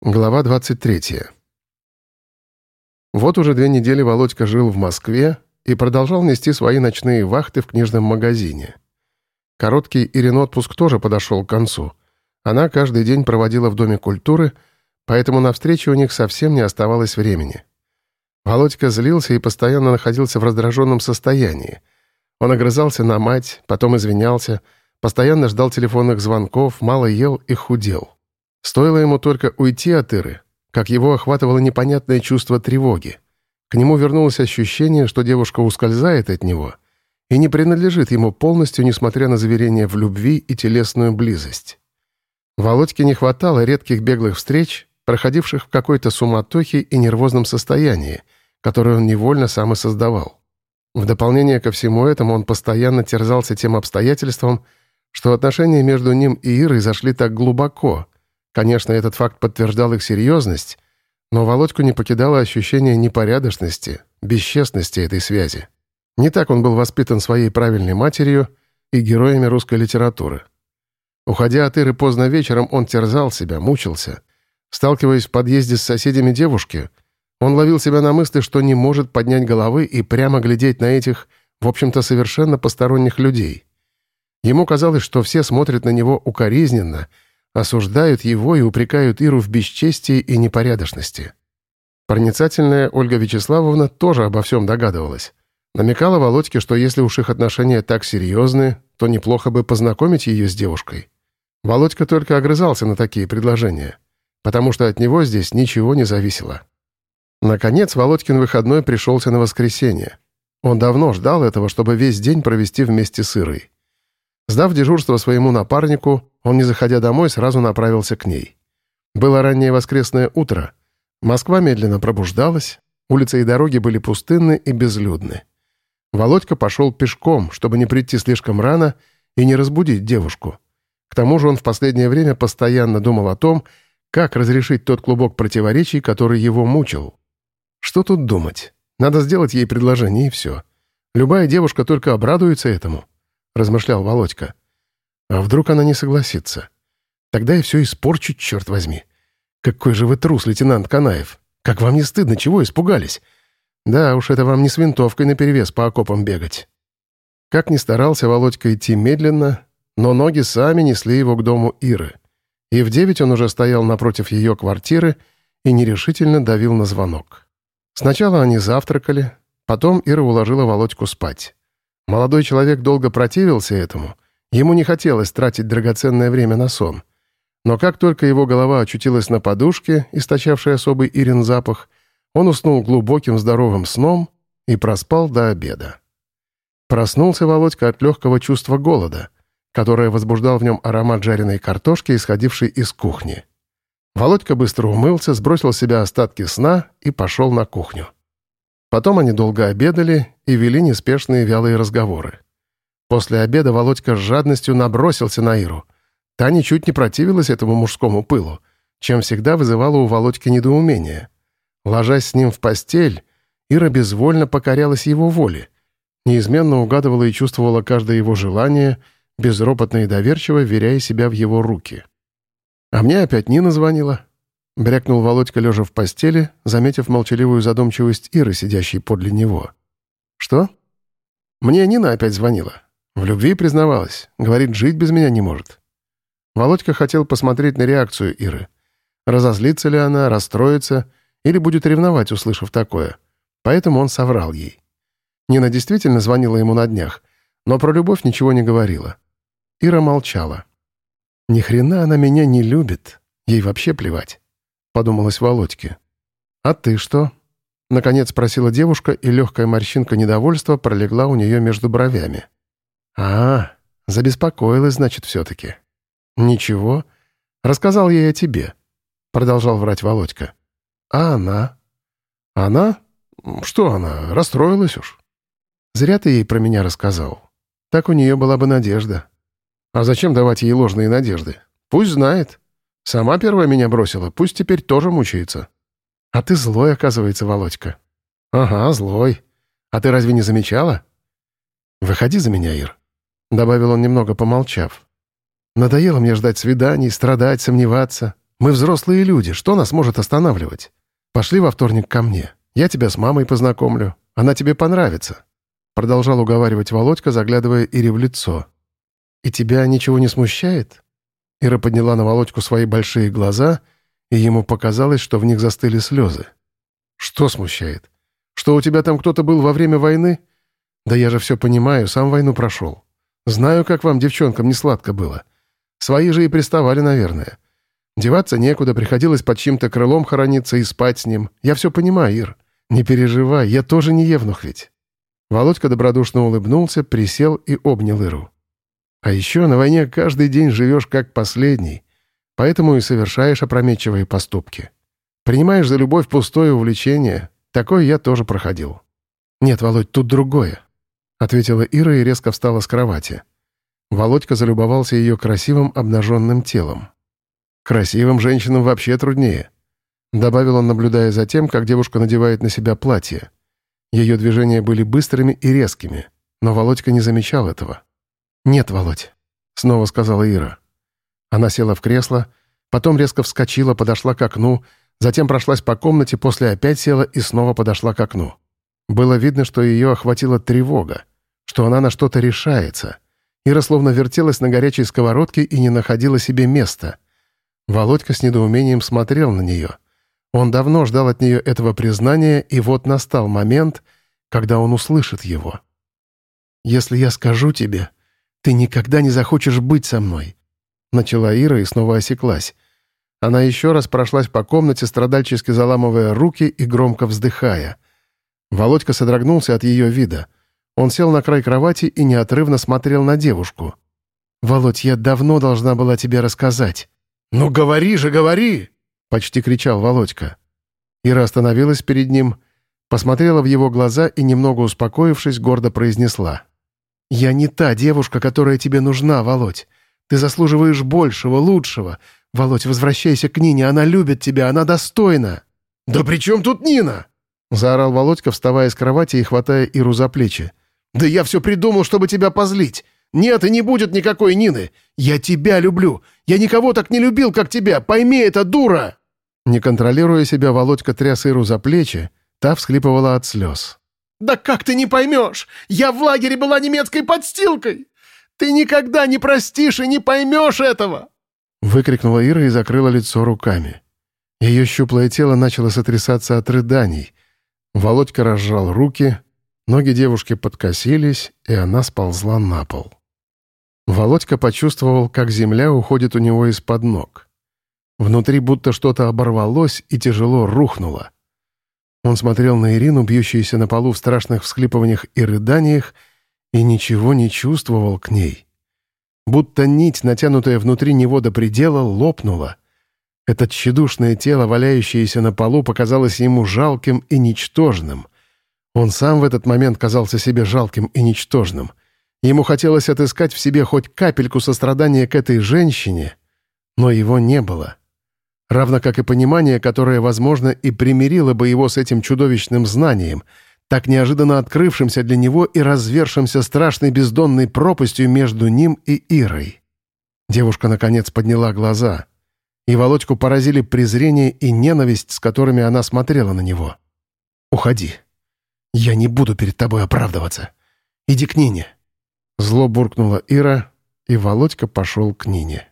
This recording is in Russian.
Глава 23. Вот уже две недели Володька жил в Москве и продолжал нести свои ночные вахты в книжном магазине. Короткий Ирин отпуск тоже подошел к концу. Она каждый день проводила в Доме культуры, поэтому на встречу у них совсем не оставалось времени. Володька злился и постоянно находился в раздраженном состоянии. Он огрызался на мать, потом извинялся, постоянно ждал телефонных звонков, мало ел и худел. Стоило ему только уйти от Иры, как его охватывало непонятное чувство тревоги. К нему вернулось ощущение, что девушка ускользает от него и не принадлежит ему полностью, несмотря на заверения в любви и телесную близость. Володьке не хватало редких беглых встреч, проходивших в какой-то суматохе и нервозном состоянии, которое он невольно сам и создавал. В дополнение ко всему этому он постоянно терзался тем обстоятельством, что отношения между ним и Ирой зашли так глубоко — Конечно, этот факт подтверждал их серьезность, но Володьку не покидало ощущение непорядочности, бесчестности этой связи. Не так он был воспитан своей правильной матерью и героями русской литературы. Уходя от Иры поздно вечером, он терзал себя, мучился. Сталкиваясь в подъезде с соседями девушки, он ловил себя на мысли, что не может поднять головы и прямо глядеть на этих, в общем-то, совершенно посторонних людей. Ему казалось, что все смотрят на него укоризненно — осуждают его и упрекают Иру в бесчестии и непорядочности. Проницательная Ольга Вячеславовна тоже обо всем догадывалась. Намекала Володьке, что если уж их отношения так серьезны, то неплохо бы познакомить ее с девушкой. Володька только огрызался на такие предложения, потому что от него здесь ничего не зависело. Наконец, Володькин выходной пришелся на воскресенье. Он давно ждал этого, чтобы весь день провести вместе с Ирой. Сдав дежурство своему напарнику, он, не заходя домой, сразу направился к ней. Было раннее воскресное утро. Москва медленно пробуждалась, улицы и дороги были пустынны и безлюдны. Володька пошел пешком, чтобы не прийти слишком рано и не разбудить девушку. К тому же он в последнее время постоянно думал о том, как разрешить тот клубок противоречий, который его мучил. Что тут думать? Надо сделать ей предложение, и все. Любая девушка только обрадуется этому размышлял Володька. А вдруг она не согласится? Тогда я все испорчу, черт возьми. Какой же вы трус, лейтенант Канаев. Как вам не стыдно, чего испугались? Да уж, это вам не с винтовкой наперевес по окопам бегать. Как ни старался Володька идти медленно, но ноги сами несли его к дому Иры. И в девять он уже стоял напротив ее квартиры и нерешительно давил на звонок. Сначала они завтракали, потом Ира уложила Володьку спать. Молодой человек долго противился этому. Ему не хотелось тратить драгоценное время на сон. Но как только его голова очутилась на подушке, источавшей особый Ирин запах, он уснул глубоким здоровым сном и проспал до обеда. Проснулся Володька от легкого чувства голода, которое возбуждал в нем аромат жареной картошки, исходившей из кухни. Володька быстро умылся, сбросил с себя остатки сна и пошел на кухню. Потом они долго обедали и вели неспешные вялые разговоры. После обеда Володька с жадностью набросился на Иру. Та ничуть не противилась этому мужскому пылу, чем всегда вызывала у Володьки недоумение. Ложась с ним в постель, Ира безвольно покорялась его воле, неизменно угадывала и чувствовала каждое его желание, безропотно и доверчиво веряя себя в его руки. А мне опять Нина звонила. Брякнул Володька, лежа в постели, заметив молчаливую задумчивость Иры, сидящей подле него. «Что?» «Мне Нина опять звонила. В любви признавалась. Говорит, жить без меня не может». Володька хотел посмотреть на реакцию Иры. Разозлится ли она, расстроится или будет ревновать, услышав такое. Поэтому он соврал ей. Нина действительно звонила ему на днях, но про любовь ничего не говорила. Ира молчала. «Ни хрена она меня не любит. Ей вообще плевать подумалось Володьке. «А ты что?» — наконец спросила девушка, и легкая морщинка недовольства пролегла у нее между бровями. «А, забеспокоилась, значит, все-таки». «Ничего. Рассказал ей о тебе», — продолжал врать Володька. «А она?» «Она? Что она? Расстроилась уж». «Зря ты ей про меня рассказал. Так у нее была бы надежда». «А зачем давать ей ложные надежды? Пусть знает. Сама первая меня бросила, пусть теперь тоже мучается. А ты злой, оказывается, Володька. Ага, злой. А ты разве не замечала? Выходи за меня, Ир. Добавил он немного помолчав. Надоело мне ждать свиданий, страдать, сомневаться. Мы взрослые люди, что нас может останавливать? Пошли во вторник ко мне. Я тебя с мамой познакомлю. Она тебе понравится». Продолжал уговаривать Володька, заглядывая Ире в лицо. «И тебя ничего не смущает?» Ира подняла на Володьку свои большие глаза, и ему показалось, что в них застыли слезы. «Что смущает? Что у тебя там кто-то был во время войны? Да я же все понимаю, сам войну прошел. Знаю, как вам, девчонкам, не сладко было. Свои же и приставали, наверное. Деваться некуда, приходилось под чьим-то крылом хорониться и спать с ним. Я все понимаю, Ир. Не переживай, я тоже не евнух ведь». Володька добродушно улыбнулся, присел и обнял Иру. «А еще на войне каждый день живешь как последний, поэтому и совершаешь опрометчивые поступки. Принимаешь за любовь пустое увлечение. Такое я тоже проходил». «Нет, Володь, тут другое», — ответила Ира и резко встала с кровати. Володька залюбовался ее красивым обнаженным телом. «Красивым женщинам вообще труднее», — добавил он, наблюдая за тем, как девушка надевает на себя платье. Ее движения были быстрыми и резкими, но Володька не замечал этого. «Нет, Володь», — снова сказала Ира. Она села в кресло, потом резко вскочила, подошла к окну, затем прошлась по комнате, после опять села и снова подошла к окну. Было видно, что ее охватила тревога, что она на что-то решается. Ира словно вертелась на горячей сковородке и не находила себе места. Володька с недоумением смотрел на нее — он давно ждал от нее этого признания, и вот настал момент, когда он услышит его. «Если я скажу тебе, ты никогда не захочешь быть со мной», — начала Ира и снова осеклась. Она еще раз прошлась по комнате, страдальчески заламывая руки и громко вздыхая. Володька содрогнулся от ее вида. Он сел на край кровати и неотрывно смотрел на девушку. «Володь, я давно должна была тебе рассказать». «Ну говори же, говори!» — почти кричал Володька. Ира остановилась перед ним, посмотрела в его глаза и, немного успокоившись, гордо произнесла. «Я не та девушка, которая тебе нужна, Володь. Ты заслуживаешь большего, лучшего. Володь, возвращайся к Нине, она любит тебя, она достойна». «Да при чем тут Нина?» — заорал Володька, вставая с кровати и хватая Иру за плечи. «Да я все придумал, чтобы тебя позлить. Нет и не будет никакой Нины. Я тебя люблю. Я никого так не любил, как тебя. Пойми это, дура!» Не контролируя себя, Володька тряс Иру за плечи, та всхлипывала от слез. «Да как ты не поймешь? Я в лагере была немецкой подстилкой! Ты никогда не простишь и не поймешь этого!» Выкрикнула Ира и закрыла лицо руками. Ее щуплое тело начало сотрясаться от рыданий. Володька разжал руки, ноги девушки подкосились, и она сползла на пол. Володька почувствовал, как земля уходит у него из-под ног. Внутри будто что-то оборвалось и тяжело рухнуло. Он смотрел на Ирину, бьющуюся на полу в страшных всхлипываниях и рыданиях, и ничего не чувствовал к ней. Будто нить, натянутая внутри него до предела, лопнула. Это тщедушное тело, валяющееся на полу, показалось ему жалким и ничтожным. Он сам в этот момент казался себе жалким и ничтожным. Ему хотелось отыскать в себе хоть капельку сострадания к этой женщине, но его не было равно как и понимание, которое, возможно, и примирило бы его с этим чудовищным знанием, так неожиданно открывшимся для него и развершимся страшной бездонной пропастью между ним и Ирой. Девушка, наконец, подняла глаза, и Володьку поразили презрение и ненависть, с которыми она смотрела на него. «Уходи. Я не буду перед тобой оправдываться. Иди к Нине». Зло буркнула Ира, и Володька пошел к Нине.